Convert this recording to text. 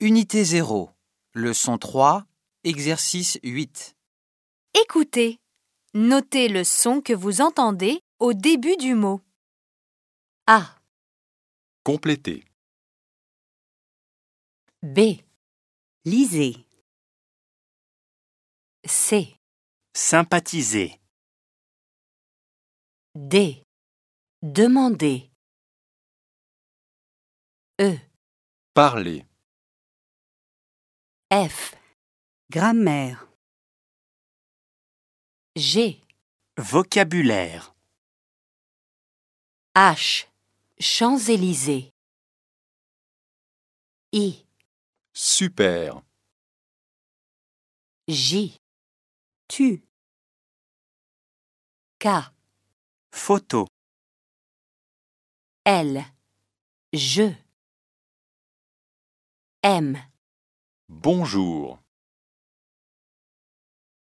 Unité 0, leçon 3, exercice 8. Écoutez. Notez le son que vous entendez au début du mot. A, Compléter. B, Lisez. C, Sympathiser. D. Demander. E, Parler. F, Grammaire. G, Vocabulaire. H. Champs-Élysées. I, Super. J, Tu. K, Photo. L. Je. M. Bonjour.